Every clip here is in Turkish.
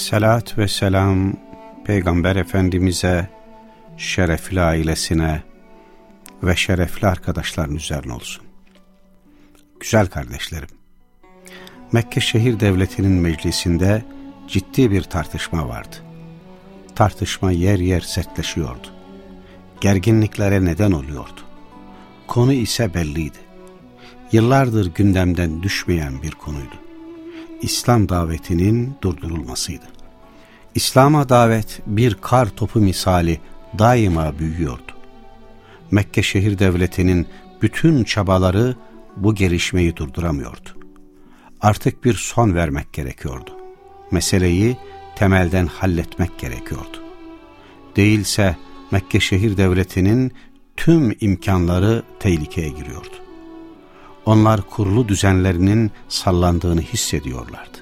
Selat ve selam Peygamber Efendimiz'e, şerefli ailesine ve şerefli arkadaşların üzerine olsun. Güzel kardeşlerim, Mekke şehir devletinin meclisinde ciddi bir tartışma vardı. Tartışma yer yer sertleşiyordu. Gerginliklere neden oluyordu. Konu ise belliydi. Yıllardır gündemden düşmeyen bir konuydu. İslam davetinin durdurulmasıydı. İslam'a davet bir kar topu misali daima büyüyordu. Mekke şehir devletinin bütün çabaları bu gelişmeyi durduramıyordu. Artık bir son vermek gerekiyordu. Meseleyi temelden halletmek gerekiyordu. Değilse Mekke şehir devletinin tüm imkanları tehlikeye giriyordu. Onlar kurulu düzenlerinin sallandığını hissediyorlardı.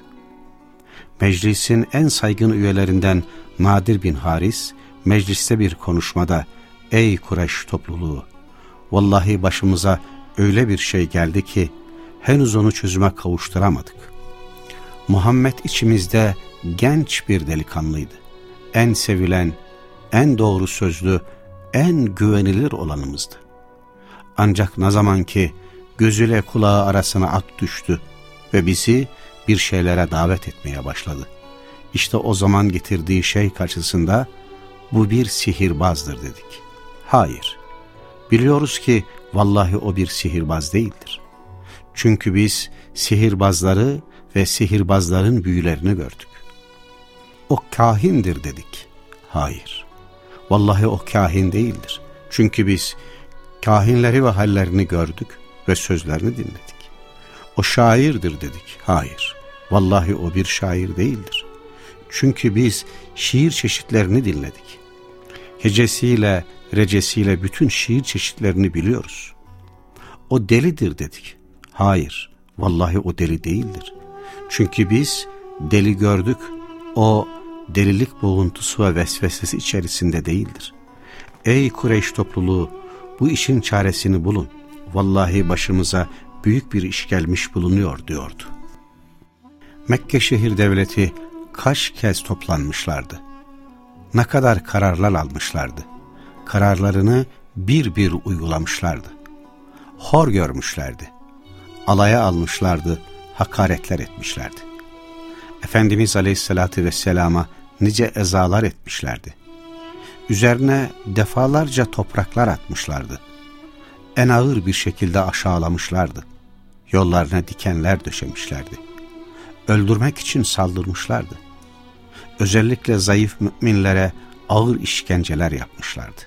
Meclisin en saygın üyelerinden Nadir bin Haris, mecliste bir konuşmada, ''Ey Kureyş topluluğu, vallahi başımıza öyle bir şey geldi ki, henüz onu çözüme kavuşturamadık. Muhammed içimizde genç bir delikanlıydı. En sevilen, en doğru sözlü, en güvenilir olanımızdı. Ancak ne zaman ki gözüyle kulağı arasına at düştü ve bizi bir şeylere davet etmeye başladı. İşte o zaman getirdiği şey karşısında bu bir sihirbazdır dedik. Hayır, biliyoruz ki vallahi o bir sihirbaz değildir. Çünkü biz sihirbazları ve sihirbazların büyülerini gördük. O kahindir dedik. Hayır, vallahi o kahin değildir. Çünkü biz kahinleri ve hallerini gördük ve sözlerini dinledik. O şairdir dedik. Hayır, vallahi o bir şair değildir. Çünkü biz şiir çeşitlerini dinledik. Hecesiyle, recesiyle bütün şiir çeşitlerini biliyoruz. O delidir dedik. Hayır, vallahi o deli değildir. Çünkü biz deli gördük, o delilik boğuntusu ve vesvesesi içerisinde değildir. Ey Kureyş topluluğu, bu işin çaresini bulun. Vallahi başımıza büyük bir iş gelmiş bulunuyor diyordu. Mekke şehir devleti kaç kez toplanmışlardı. Ne kadar kararlar almışlardı. Kararlarını bir bir uygulamışlardı. Hor görmüşlerdi. Alaya almışlardı, hakaretler etmişlerdi. Efendimiz Aleyhisselatü Vesselam'a nice ezalar etmişlerdi. Üzerine defalarca topraklar atmışlardı. En ağır bir şekilde aşağılamışlardı. Yollarına dikenler döşemişlerdi. Öldürmek için saldırmışlardı. Özellikle zayıf müminlere ağır işkenceler yapmışlardı.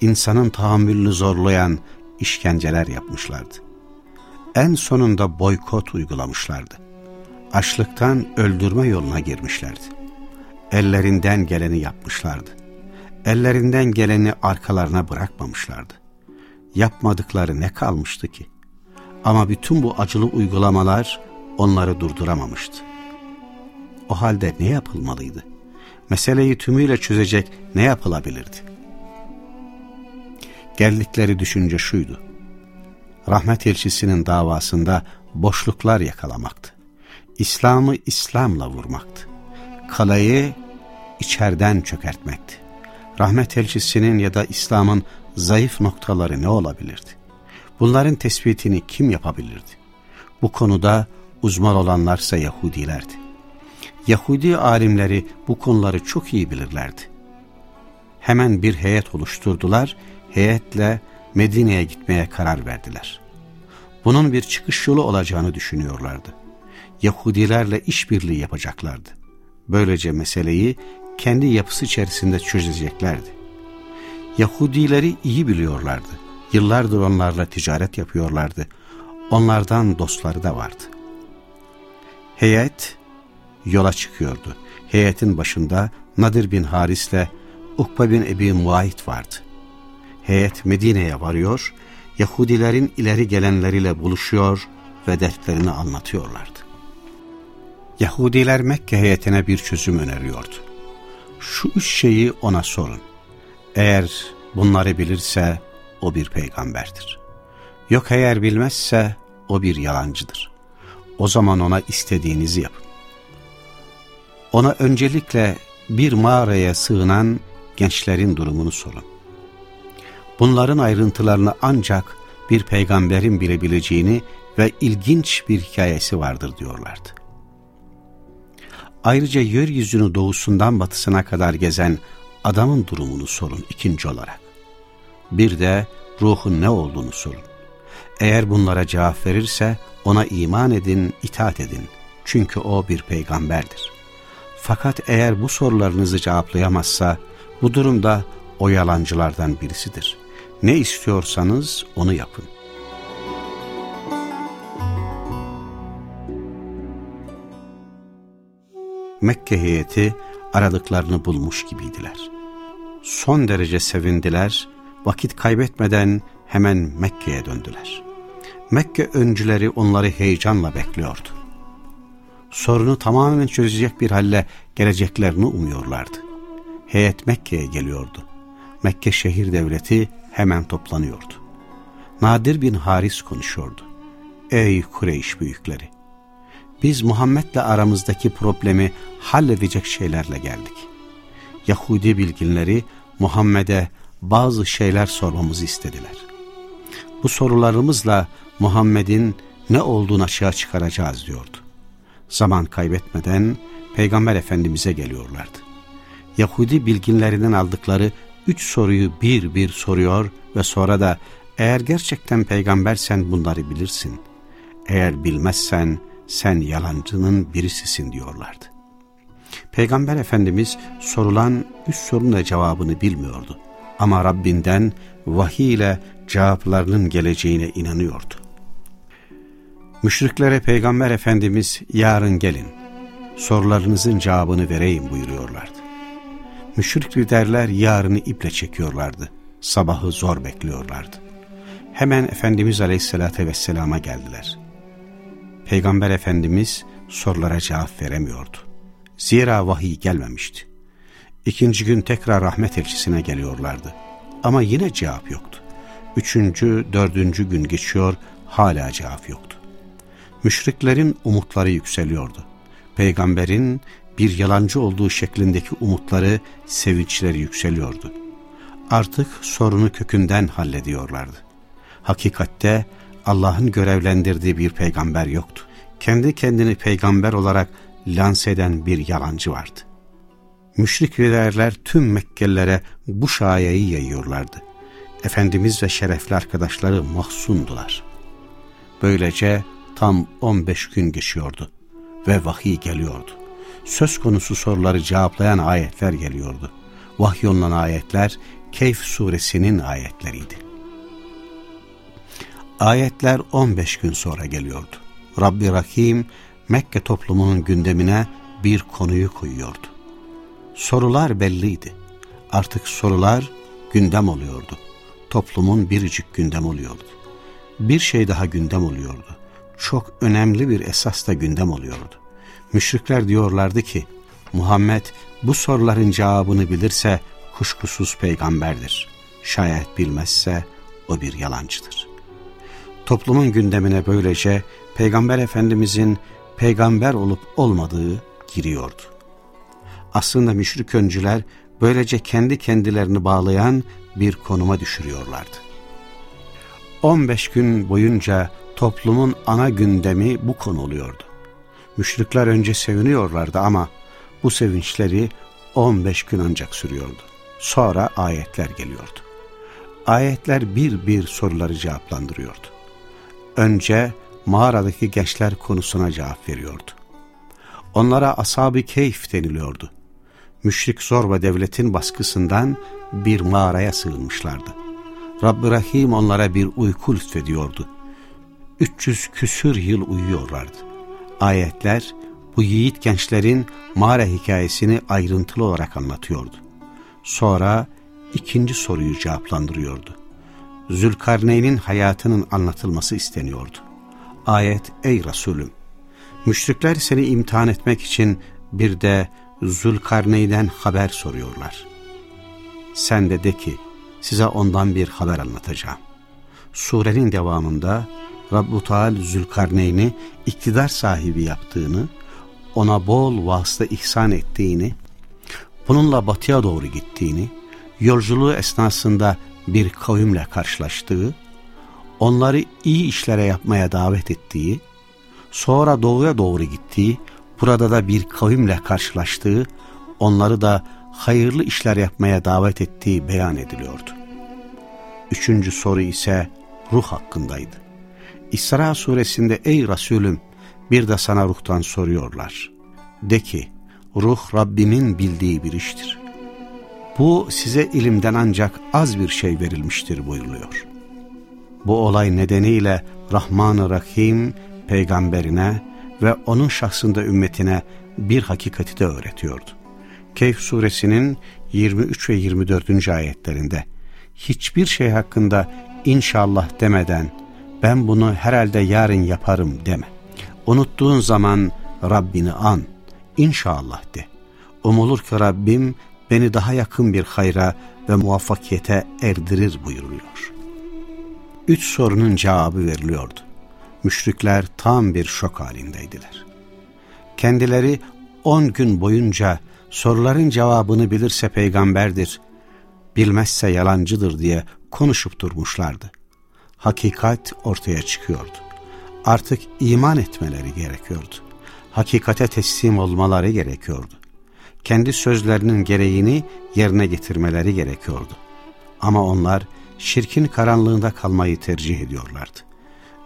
İnsanın tahammülünü zorlayan işkenceler yapmışlardı. En sonunda boykot uygulamışlardı. Açlıktan öldürme yoluna girmişlerdi. Ellerinden geleni yapmışlardı. Ellerinden geleni arkalarına bırakmamışlardı. Yapmadıkları ne kalmıştı ki? Ama bütün bu acılı uygulamalar onları durduramamıştı. O halde ne yapılmalıydı? Meseleyi tümüyle çözecek ne yapılabilirdi? Geldikleri düşünce şuydu. Rahmet elçisinin davasında boşluklar yakalamaktı. İslam'ı İslam'la vurmaktı. Kalayı içerden çökertmekti. Rahmet elçisinin ya da İslam'ın zayıf noktaları ne olabilirdi? Bunların tespitini kim yapabilirdi? Bu konuda uzman olanlarsa Yahudilerdi. Yahudi alimleri bu konuları çok iyi bilirlerdi. Hemen bir heyet oluşturdular, heyetle Medine'ye gitmeye karar verdiler. Bunun bir çıkış yolu olacağını düşünüyorlardı. Yahudilerle işbirliği yapacaklardı. Böylece meseleyi kendi yapısı içerisinde çözeceklerdi. Yahudileri iyi biliyorlardı. Yıllardır onlarla ticaret yapıyorlardı. Onlardan dostları da vardı. Heyet yola çıkıyordu. Heyetin başında Nadir bin Haris ile Ukbe bin Ebi Muayit vardı. Heyet Medine'ye varıyor, Yahudilerin ileri gelenleriyle buluşuyor ve dertlerini anlatıyorlardı. Yahudiler Mekke heyetine bir çözüm öneriyordu. Şu üç şeyi ona sorun. Eğer bunları bilirse o bir peygamberdir. Yok eğer bilmezse o bir yalancıdır. O zaman ona istediğinizi yapın. Ona öncelikle bir mağaraya sığınan gençlerin durumunu sorun. Bunların ayrıntılarını ancak bir peygamberin bilebileceğini ve ilginç bir hikayesi vardır diyorlardı. Ayrıca yeryüzünü doğusundan batısına kadar gezen adamın durumunu sorun ikinci olarak. Bir de ruhun ne olduğunu sorun. Eğer bunlara cevap verirse ona iman edin, itaat edin. Çünkü o bir peygamberdir. Fakat eğer bu sorularınızı cevaplayamazsa bu durumda o yalancılardan birisidir. Ne istiyorsanız onu yapın. Mekke heyeti aradıklarını bulmuş gibiydiler. Son derece sevindiler, vakit kaybetmeden hemen Mekke'ye döndüler. Mekke öncüleri onları heyecanla bekliyordu. Sorunu tamamen çözecek bir halle geleceklerini umuyorlardı. Heyet Mekke'ye geliyordu. Mekke şehir devleti hemen toplanıyordu. Nadir bin Haris konuşuyordu. Ey Kureyş büyükleri! Biz Muhammed'le aramızdaki problemi halledecek şeylerle geldik. Yahudi bilginleri Muhammed'e bazı şeyler sormamızı istediler. Bu sorularımızla Muhammed'in ne olduğunu açığa çıkaracağız diyordu. Zaman kaybetmeden Peygamber Efendimiz'e geliyorlardı. Yahudi bilginlerinden aldıkları üç soruyu bir bir soruyor ve sonra da eğer gerçekten peygambersen bunları bilirsin. Eğer bilmezsen sen yalancının birisisin diyorlardı. Peygamber Efendimiz sorulan üç sorunun cevabını bilmiyordu. Ama Rabbinden vahiy ile cevaplarının geleceğine inanıyordu. Müşriklere Peygamber Efendimiz yarın gelin, sorularınızın cevabını vereyim buyuruyorlardı. Müşrik liderler yarını iple çekiyorlardı. Sabahı zor bekliyorlardı. Hemen Efendimiz Aleyhisselatü Vesselam'a geldiler. Peygamber Efendimiz sorulara cevap veremiyordu. Zira vahiy gelmemişti. İkinci gün tekrar rahmet elçisine geliyorlardı. Ama yine cevap yoktu. Üçüncü, dördüncü gün geçiyor, hala cevap yoktu. Müşriklerin umutları yükseliyordu. Peygamberin bir yalancı olduğu şeklindeki umutları, sevinçleri yükseliyordu. Artık sorunu kökünden hallediyorlardı. Hakikatte Allah'ın görevlendirdiği bir peygamber yoktu. Kendi kendini peygamber olarak lanse eden bir yalancı vardı. Müşrik liderler tüm Mekkelilere bu şayeyi yayıyorlardı. Efendimiz ve şerefli arkadaşları mahsundular. Böylece tam 15 gün geçiyordu ve vahiy geliyordu. Söz konusu soruları cevaplayan ayetler geliyordu. Vahyolunan ayetler Keyf suresinin ayetleriydi. Ayetler 15 gün sonra geliyordu. Rabbi Rahim Mekke toplumunun gündemine bir konuyu koyuyordu. Sorular belliydi. Artık sorular gündem oluyordu. Toplumun biricik gündem oluyordu. Bir şey daha gündem oluyordu. Çok önemli bir esas da gündem oluyordu. Müşrikler diyorlardı ki, Muhammed bu soruların cevabını bilirse kuşkusuz peygamberdir. Şayet bilmezse o bir yalancıdır. Toplumun gündemine böylece Peygamber Efendimizin peygamber olup olmadığı giriyordu. Aslında müşrik öncüler böylece kendi kendilerini bağlayan bir konuma düşürüyorlardı. 15 gün boyunca toplumun ana gündemi bu konu oluyordu. Müşrikler önce seviniyorlardı ama bu sevinçleri 15 gün ancak sürüyordu. Sonra ayetler geliyordu. Ayetler bir bir soruları cevaplandırıyordu. Önce mağaradaki gençler konusuna cevap veriyordu. Onlara ashab-ı keyif deniliyordu. Müşrik Zorba devletin baskısından bir mağaraya sığınmışlardı. Rabb-i Rahim onlara bir uyku lütfediyordu. 300 küsür yıl uyuyorlardı. Ayetler bu yiğit gençlerin mağara hikayesini ayrıntılı olarak anlatıyordu. Sonra ikinci soruyu cevaplandırıyordu. Zülkarneyn'in hayatının anlatılması isteniyordu. Ayet, ey Resulüm, müşrikler seni imtihan etmek için bir de Zülkarneyn'den haber soruyorlar. Sen de de ki, size ondan bir haber anlatacağım. Surenin devamında Rabbu Teal Zülkarneyn'i iktidar sahibi yaptığını, ona bol vasıta ihsan ettiğini, bununla batıya doğru gittiğini, yolculuğu esnasında bir kavimle karşılaştığı, onları iyi işlere yapmaya davet ettiği, sonra doğuya doğru gittiği, burada da bir kavimle karşılaştığı, onları da hayırlı işler yapmaya davet ettiği beyan ediliyordu. Üçüncü soru ise ruh hakkındaydı. İsra suresinde ey Resulüm bir de sana ruhtan soruyorlar. De ki ruh Rabbimin bildiği bir iştir. Bu size ilimden ancak az bir şey verilmiştir buyuruluyor. Bu olay nedeniyle Rahman-ı Rahim peygamberine ve onun şahsında ümmetine bir hakikati de öğretiyordu. Keyf suresinin 23 ve 24. ayetlerinde hiçbir şey hakkında inşallah demeden ben bunu herhalde yarın yaparım deme. Unuttuğun zaman Rabbini an, inşallah de. Umulur ki Rabbim beni daha yakın bir hayra ve muvaffakiyete erdirir buyuruluyor. Üç sorunun cevabı veriliyordu. Müşrikler tam bir şok halindeydiler. Kendileri on gün boyunca soruların cevabını bilirse peygamberdir, bilmezse yalancıdır diye konuşup durmuşlardı. Hakikat ortaya çıkıyordu. Artık iman etmeleri gerekiyordu. Hakikate teslim olmaları gerekiyordu. Kendi sözlerinin gereğini yerine getirmeleri gerekiyordu. Ama onlar şirkin karanlığında kalmayı tercih ediyorlardı.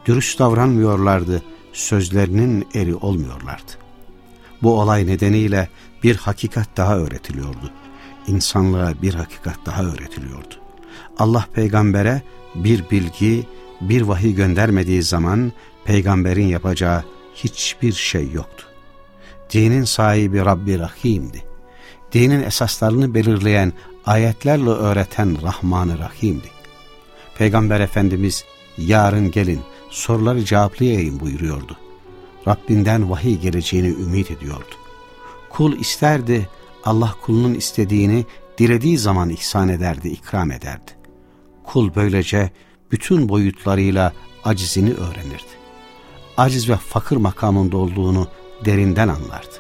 Dürüst davranmıyorlardı, sözlerinin eri olmuyorlardı. Bu olay nedeniyle bir hakikat daha öğretiliyordu. İnsanlığa bir hakikat daha öğretiliyordu. Allah peygambere bir bilgi, bir vahiy göndermediği zaman peygamberin yapacağı hiçbir şey yoktu. Dinin sahibi Rabbi Rahim'di. Dinin esaslarını belirleyen, ayetlerle öğreten Rahman-ı Rahim'di. Peygamber Efendimiz yarın gelin soruları cevaplayayım buyuruyordu. Rabbinden vahiy geleceğini ümit ediyordu. Kul isterdi Allah kulunun istediğini dilediği zaman ihsan ederdi, ikram ederdi. Kul böylece bütün boyutlarıyla acizini öğrenirdi. Aciz ve fakir makamında olduğunu derinden anlardı.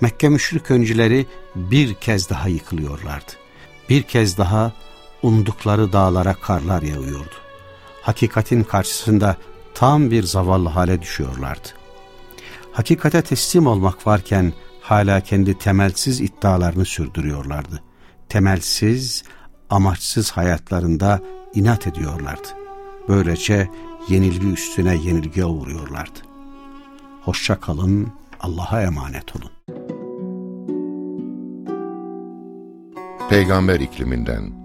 Mekke müşrik öncüleri bir kez daha yıkılıyorlardı. Bir kez daha umdukları dağlara karlar yağıyordu. Hakikatin karşısında tam bir zavallı hale düşüyorlardı. Hakikate teslim olmak varken hala kendi temelsiz iddialarını sürdürüyorlardı. Temelsiz, amaçsız hayatlarında inat ediyorlardı. Böylece yenilgi üstüne yenilgiye uğruyorlardı. Hoşça kalın, Allah'a emanet olun. Peygamber ikliminden